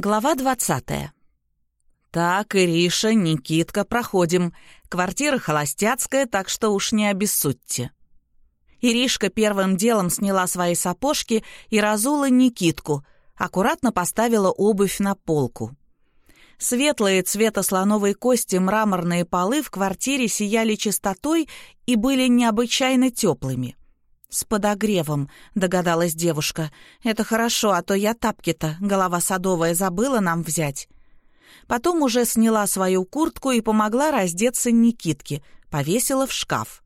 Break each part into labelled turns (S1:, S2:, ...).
S1: Глава двадцатая. «Так, Ириша, Никитка, проходим. Квартира холостяцкая, так что уж не обессудьте». Иришка первым делом сняла свои сапожки и разула Никитку, аккуратно поставила обувь на полку. Светлые цвета слоновой кости мраморные полы в квартире сияли чистотой и были необычайно теплыми. «С подогревом», — догадалась девушка. «Это хорошо, а то я тапки-то, голова садовая, забыла нам взять». Потом уже сняла свою куртку и помогла раздеться Никитке, повесила в шкаф.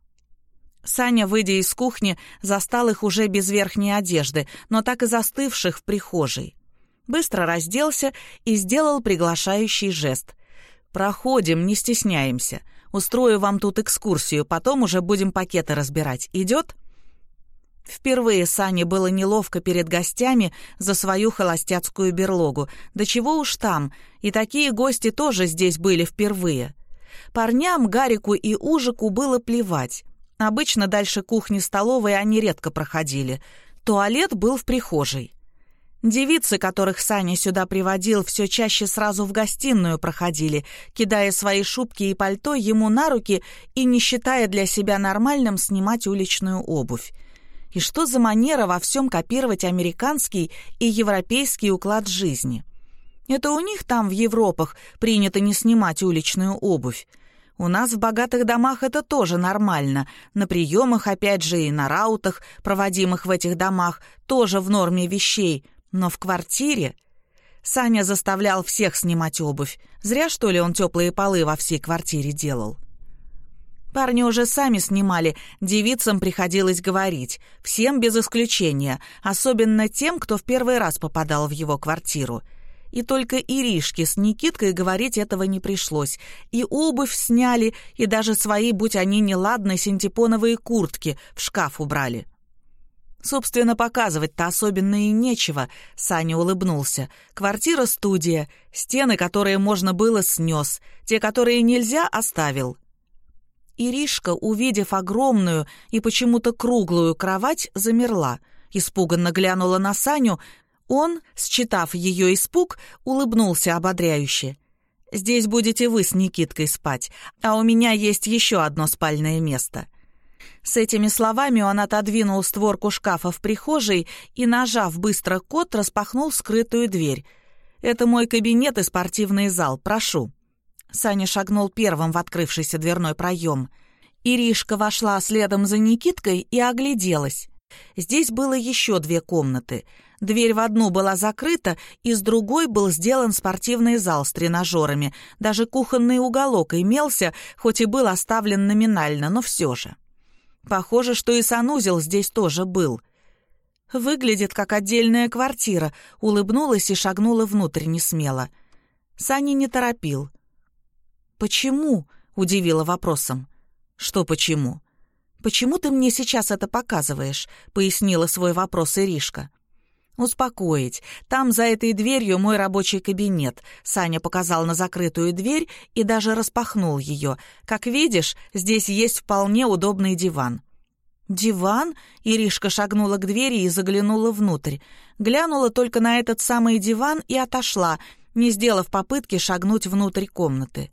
S1: Саня, выйдя из кухни, застал их уже без верхней одежды, но так и застывших в прихожей. Быстро разделся и сделал приглашающий жест. «Проходим, не стесняемся. Устрою вам тут экскурсию, потом уже будем пакеты разбирать. Идет?» Впервые Сане было неловко перед гостями за свою холостяцкую берлогу. Да чего уж там, и такие гости тоже здесь были впервые. Парням, Гарику и Ужику было плевать. Обычно дальше кухни-столовой они редко проходили. Туалет был в прихожей. Девицы, которых Саня сюда приводил, все чаще сразу в гостиную проходили, кидая свои шубки и пальто ему на руки и не считая для себя нормальным снимать уличную обувь. И что за манера во всем копировать американский и европейский уклад жизни? Это у них там, в Европах, принято не снимать уличную обувь. У нас в богатых домах это тоже нормально. На приемах, опять же, и на раутах, проводимых в этих домах, тоже в норме вещей. Но в квартире... Саня заставлял всех снимать обувь. Зря, что ли, он теплые полы во всей квартире делал. Парни уже сами снимали, девицам приходилось говорить, всем без исключения, особенно тем, кто в первый раз попадал в его квартиру. И только Иришке с Никиткой говорить этого не пришлось. И обувь сняли, и даже свои, будь они неладные, синтепоновые куртки в шкаф убрали. Собственно, показывать-то особенно и нечего, Саня улыбнулся. Квартира-студия, стены, которые можно было, снес, те, которые нельзя, оставил. Иришка, увидев огромную и почему-то круглую кровать, замерла. Испуганно глянула на Саню. Он, считав ее испуг, улыбнулся ободряюще. «Здесь будете вы с Никиткой спать, а у меня есть еще одно спальное место». С этими словами он отодвинул створку шкафа в прихожей и, нажав быстро код, распахнул скрытую дверь. «Это мой кабинет и спортивный зал, прошу». Саня шагнул первым в открывшийся дверной проем. Иришка вошла следом за Никиткой и огляделась. Здесь было еще две комнаты. Дверь в одну была закрыта, и с другой был сделан спортивный зал с тренажерами. Даже кухонный уголок имелся, хоть и был оставлен номинально, но все же. Похоже, что и санузел здесь тоже был. Выглядит как отдельная квартира, улыбнулась и шагнула внутрь несмело. Сани не торопил. «Почему?» — удивила вопросом. «Что почему?» «Почему ты мне сейчас это показываешь?» — пояснила свой вопрос Иришка. «Успокоить. Там за этой дверью мой рабочий кабинет». Саня показал на закрытую дверь и даже распахнул ее. «Как видишь, здесь есть вполне удобный диван». «Диван?» — Иришка шагнула к двери и заглянула внутрь. Глянула только на этот самый диван и отошла, не сделав попытки шагнуть внутрь комнаты.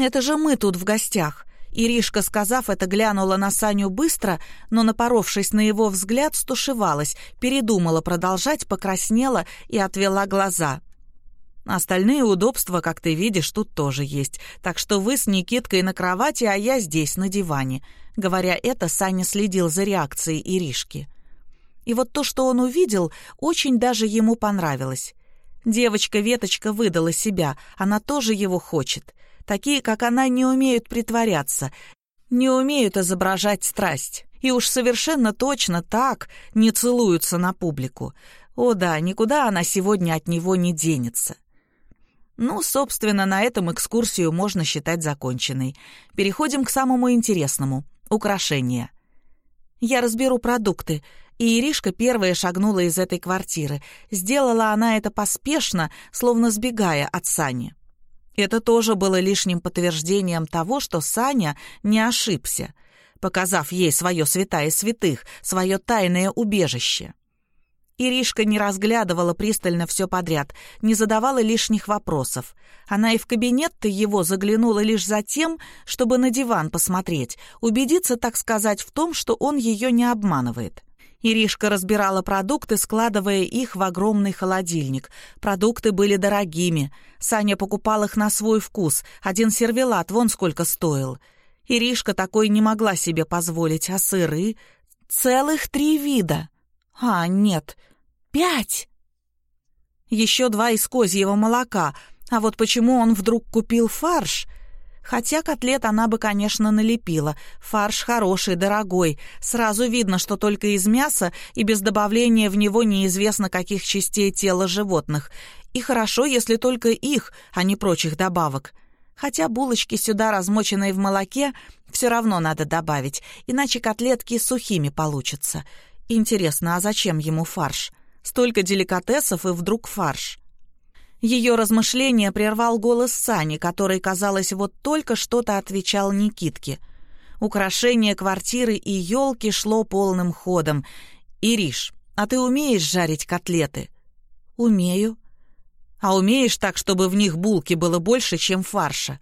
S1: «Это же мы тут в гостях». Иришка, сказав это, глянула на Саню быстро, но, напоровшись на его взгляд, стушевалась, передумала продолжать, покраснела и отвела глаза. «Остальные удобства, как ты видишь, тут тоже есть, так что вы с Никиткой на кровати, а я здесь, на диване». Говоря это, Саня следил за реакцией Иришки. И вот то, что он увидел, очень даже ему понравилось. Девочка-веточка выдала себя, она тоже его хочет. Такие, как она, не умеют притворяться, не умеют изображать страсть. И уж совершенно точно так не целуются на публику. О да, никуда она сегодня от него не денется. Ну, собственно, на этом экскурсию можно считать законченной. Переходим к самому интересному — украшения. Я разберу продукты, и Иришка первая шагнула из этой квартиры. Сделала она это поспешно, словно сбегая от Сани. Это тоже было лишним подтверждением того, что Саня не ошибся, показав ей свое святая святых, свое тайное убежище. Иришка не разглядывала пристально все подряд, не задавала лишних вопросов. Она и в кабинет-то его заглянула лишь за тем, чтобы на диван посмотреть, убедиться, так сказать, в том, что он ее не обманывает. Иришка разбирала продукты, складывая их в огромный холодильник. Продукты были дорогими. Саня покупал их на свой вкус. Один сервелат вон сколько стоил. Иришка такой не могла себе позволить, а сыры — целых три вида. А, нет, пять. Еще два из козьего молока. А вот почему он вдруг купил фарш — Хотя котлет она бы, конечно, налепила. Фарш хороший, дорогой. Сразу видно, что только из мяса и без добавления в него неизвестно каких частей тела животных. И хорошо, если только их, а не прочих добавок. Хотя булочки сюда, размоченные в молоке, все равно надо добавить, иначе котлетки сухими получатся. Интересно, а зачем ему фарш? Столько деликатесов и вдруг фарш. Ее размышления прервал голос Сани, который, казалось, вот только что-то отвечал Никитке. Украшение квартиры и елки шло полным ходом. «Ириш, а ты умеешь жарить котлеты?» «Умею». «А умеешь так, чтобы в них булки было больше, чем фарша?»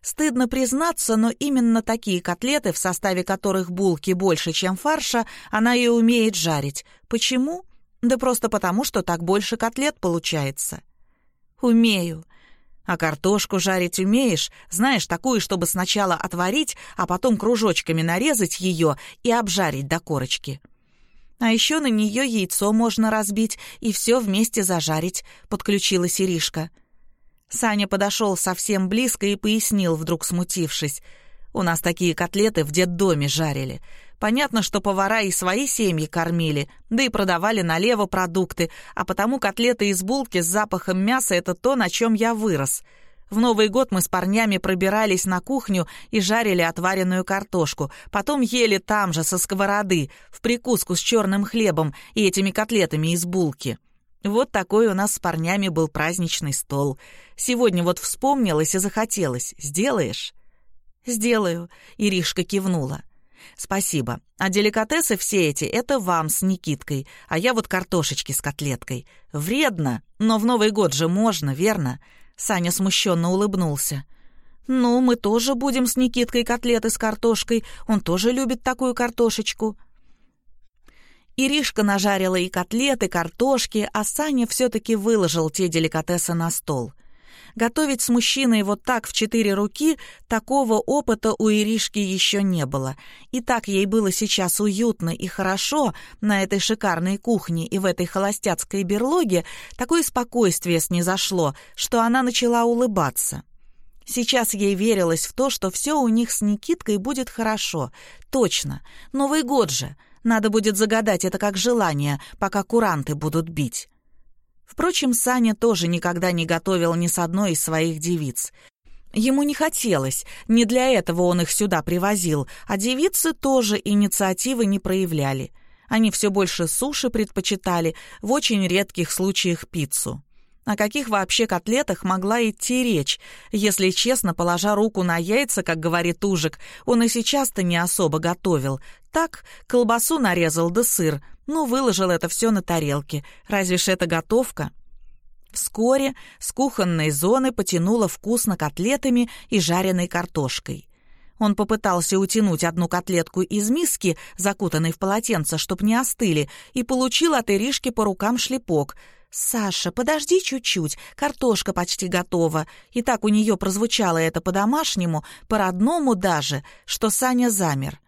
S1: Стыдно признаться, но именно такие котлеты, в составе которых булки больше, чем фарша, она и умеет жарить. Почему? Да просто потому, что так больше котлет получается. «Умею». «А картошку жарить умеешь? Знаешь, такую, чтобы сначала отварить, а потом кружочками нарезать ее и обжарить до корочки». «А еще на нее яйцо можно разбить и все вместе зажарить», — подключила Иришка. Саня подошел совсем близко и пояснил, вдруг смутившись. «У нас такие котлеты в детдоме жарили. Понятно, что повара и свои семьи кормили, да и продавали налево продукты, а потому котлеты из булки с запахом мяса — это то, на чем я вырос. В Новый год мы с парнями пробирались на кухню и жарили отваренную картошку, потом ели там же, со сковороды, в прикуску с черным хлебом и этими котлетами из булки. Вот такой у нас с парнями был праздничный стол. Сегодня вот вспомнилось и захотелось. Сделаешь?» «Сделаю», — Иришка кивнула. «Спасибо. А деликатесы все эти — это вам с Никиткой, а я вот картошечки с котлеткой. Вредно, но в Новый год же можно, верно?» Саня смущенно улыбнулся. «Ну, мы тоже будем с Никиткой котлеты с картошкой. Он тоже любит такую картошечку». Иришка нажарила и котлеты, картошки, а Саня все-таки выложил те деликатесы на стол — Готовить с мужчиной вот так в четыре руки такого опыта у Иришки еще не было. И так ей было сейчас уютно и хорошо на этой шикарной кухне и в этой холостяцкой берлоге, такое спокойствие снизошло, что она начала улыбаться. Сейчас ей верилось в то, что все у них с Никиткой будет хорошо. Точно. Новый год же. Надо будет загадать это как желание, пока куранты будут бить. Впрочем, Саня тоже никогда не готовил ни с одной из своих девиц. Ему не хотелось, не для этого он их сюда привозил, а девицы тоже инициативы не проявляли. Они все больше суши предпочитали, в очень редких случаях пиццу. О каких вообще котлетах могла идти речь? Если честно, положа руку на яйца, как говорит Ужик, он и сейчас-то не особо готовил. Так, колбасу нарезал да сыр, ну, выложил это все на тарелке. Разве ж это готовка? Вскоре с кухонной зоны потянуло вкусно котлетами и жареной картошкой. Он попытался утянуть одну котлетку из миски, закутанной в полотенце, чтоб не остыли, и получил от Иришки по рукам шлепок — «Саша, подожди чуть-чуть, картошка почти готова». И так у нее прозвучало это по-домашнему, по-родному даже, что Саня замер.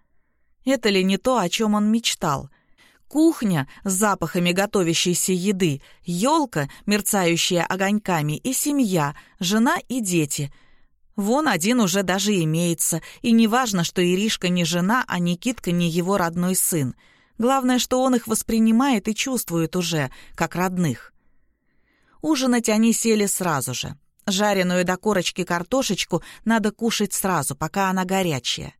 S1: Это ли не то, о чем он мечтал? Кухня с запахами готовящейся еды, елка, мерцающая огоньками, и семья, жена и дети. Вон один уже даже имеется, и не важно, что Иришка не жена, а Никитка не его родной сын. Главное, что он их воспринимает и чувствует уже, как родных. Ужинать они сели сразу же. Жареную до корочки картошечку надо кушать сразу, пока она горячая.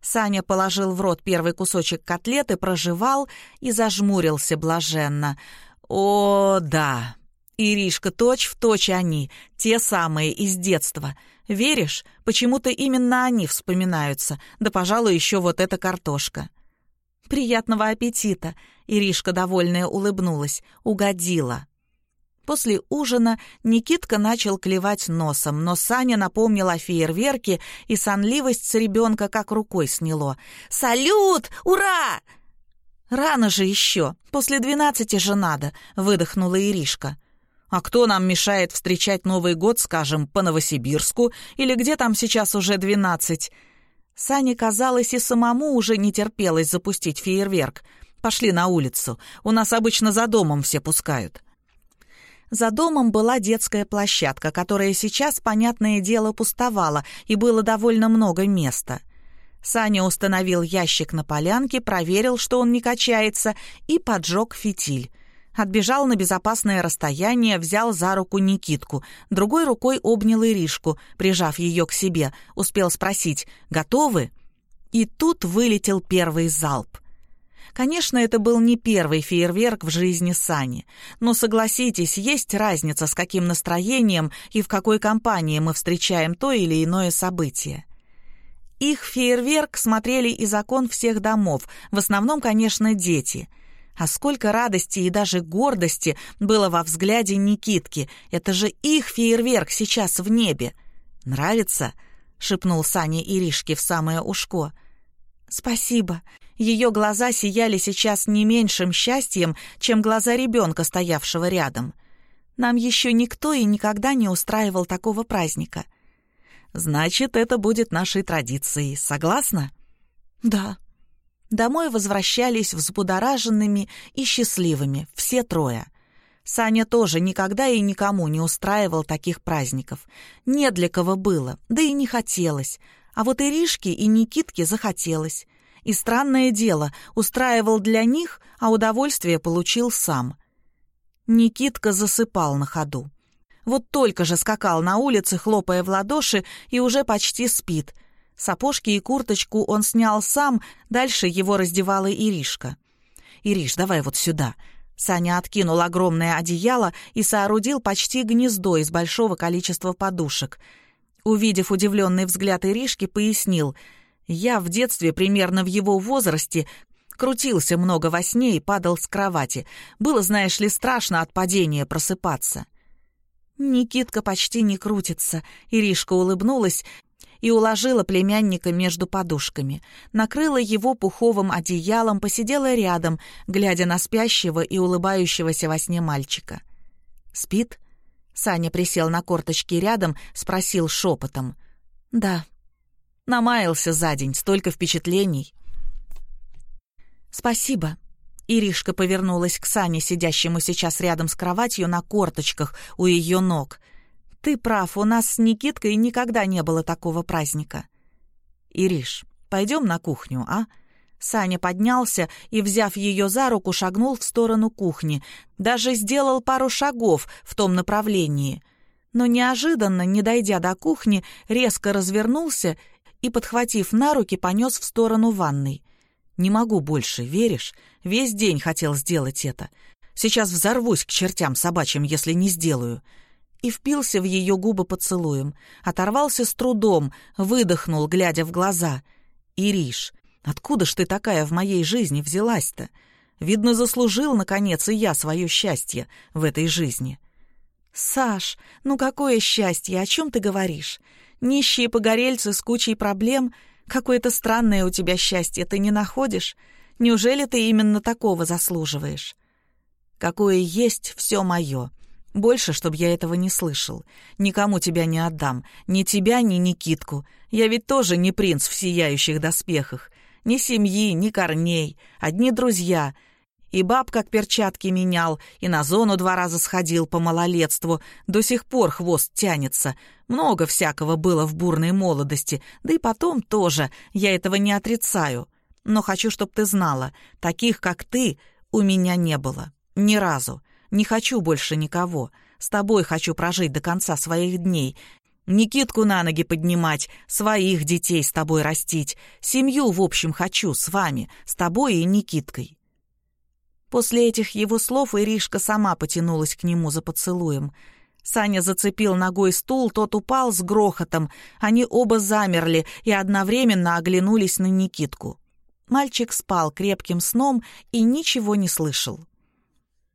S1: Саня положил в рот первый кусочек котлеты, прожевал и зажмурился блаженно. «О, да! Иришка, точь в точь они, те самые из детства. Веришь, почему-то именно они вспоминаются, да, пожалуй, еще вот эта картошка». «Приятного аппетита!» Иришка, довольная, улыбнулась. «Угодила!» После ужина Никитка начал клевать носом, но Саня напомнил о фейерверке, и сонливость с ребенка как рукой сняло. «Салют! Ура!» «Рано же еще, после двенадцати же надо», — выдохнула Иришка. «А кто нам мешает встречать Новый год, скажем, по Новосибирску, или где там сейчас уже двенадцать?» Сане казалось, и самому уже не терпелось запустить фейерверк. «Пошли на улицу, у нас обычно за домом все пускают». За домом была детская площадка, которая сейчас, понятное дело, пустовала, и было довольно много места. Саня установил ящик на полянке, проверил, что он не качается, и поджег фитиль. Отбежал на безопасное расстояние, взял за руку Никитку, другой рукой обнял Иришку, прижав ее к себе, успел спросить «Готовы?» И тут вылетел первый залп. Конечно, это был не первый фейерверк в жизни Сани, но согласитесь, есть разница, с каким настроением и в какой компании мы встречаем то или иное событие. Их фейерверк смотрели из окон всех домов, в основном, конечно, дети. А сколько радости и даже гордости было во взгляде Никитки. Это же их фейерверк сейчас в небе. «Нравится?» — шепнул Саня Иришке в самое ушко. «Спасибо», ее глаза сияли сейчас не меньшим счастьем, чем глаза ребенка, стоявшего рядом. Нам еще никто и никогда не устраивал такого праздника. Значит, это будет нашей традицией. Согласна? Да. Домой возвращались взбудораженными и счастливыми, все трое. Саня тоже никогда и никому не устраивал таких праздников. Не для кого было, да и не хотелось. А вот Иришке и Никитке захотелось. И странное дело, устраивал для них, а удовольствие получил сам. Никитка засыпал на ходу. Вот только же скакал на улице, хлопая в ладоши, и уже почти спит. Сапожки и курточку он снял сам, дальше его раздевала Иришка. «Ириш, давай вот сюда», Саня откинул огромное одеяло и соорудил почти гнездо из большого количества подушек. Увидев удивленный взгляд Иришки, пояснил. Я в детстве, примерно в его возрасте, крутился много во сне и падал с кровати. Было, знаешь ли, страшно от падения просыпаться. Никитка почти не крутится. Иришка улыбнулась и уложила племянника между подушками. Накрыла его пуховым одеялом, посидела рядом, глядя на спящего и улыбающегося во сне мальчика. «Спит?» Саня присел на корточки рядом, спросил шепотом. «Да», Намаялся за день, столько впечатлений. «Спасибо». Иришка повернулась к Сане, сидящему сейчас рядом с кроватью на корточках у ее ног. «Ты прав, у нас с Никиткой никогда не было такого праздника». «Ириш, пойдем на кухню, а?» Саня поднялся и, взяв ее за руку, шагнул в сторону кухни. Даже сделал пару шагов в том направлении. Но неожиданно, не дойдя до кухни, резко развернулся и, подхватив на руки, понес в сторону ванной. «Не могу больше, веришь? Весь день хотел сделать это. Сейчас взорвусь к чертям собачьим, если не сделаю». И впился в ее губы поцелуем. Оторвался с трудом, выдохнул, глядя в глаза. «Ириш, откуда ж ты такая в моей жизни взялась-то? Видно, заслужил, наконец, и я свое счастье в этой жизни». «Саш, ну какое счастье, о чем ты говоришь? Нищие погорельцы с кучей проблем. Какое-то странное у тебя счастье, ты не находишь? Неужели ты именно такого заслуживаешь? Какое есть, все мое. Больше, чтобы я этого не слышал. Никому тебя не отдам. Ни тебя, ни Никитку. Я ведь тоже не принц в сияющих доспехах. Ни семьи, ни корней. Одни друзья. И баб как перчатки менял, и на зону два раза сходил по малолетству. До сих пор хвост тянется. Много всякого было в бурной молодости, да и потом тоже, я этого не отрицаю. Но хочу, чтобы ты знала, таких, как ты, у меня не было. Ни разу. Не хочу больше никого. С тобой хочу прожить до конца своих дней. Никитку на ноги поднимать, своих детей с тобой растить. Семью, в общем, хочу с вами, с тобой и Никиткой. После этих его слов Иришка сама потянулась к нему за поцелуем. Саня зацепил ногой стул, тот упал с грохотом. Они оба замерли и одновременно оглянулись на Никитку. Мальчик спал крепким сном и ничего не слышал.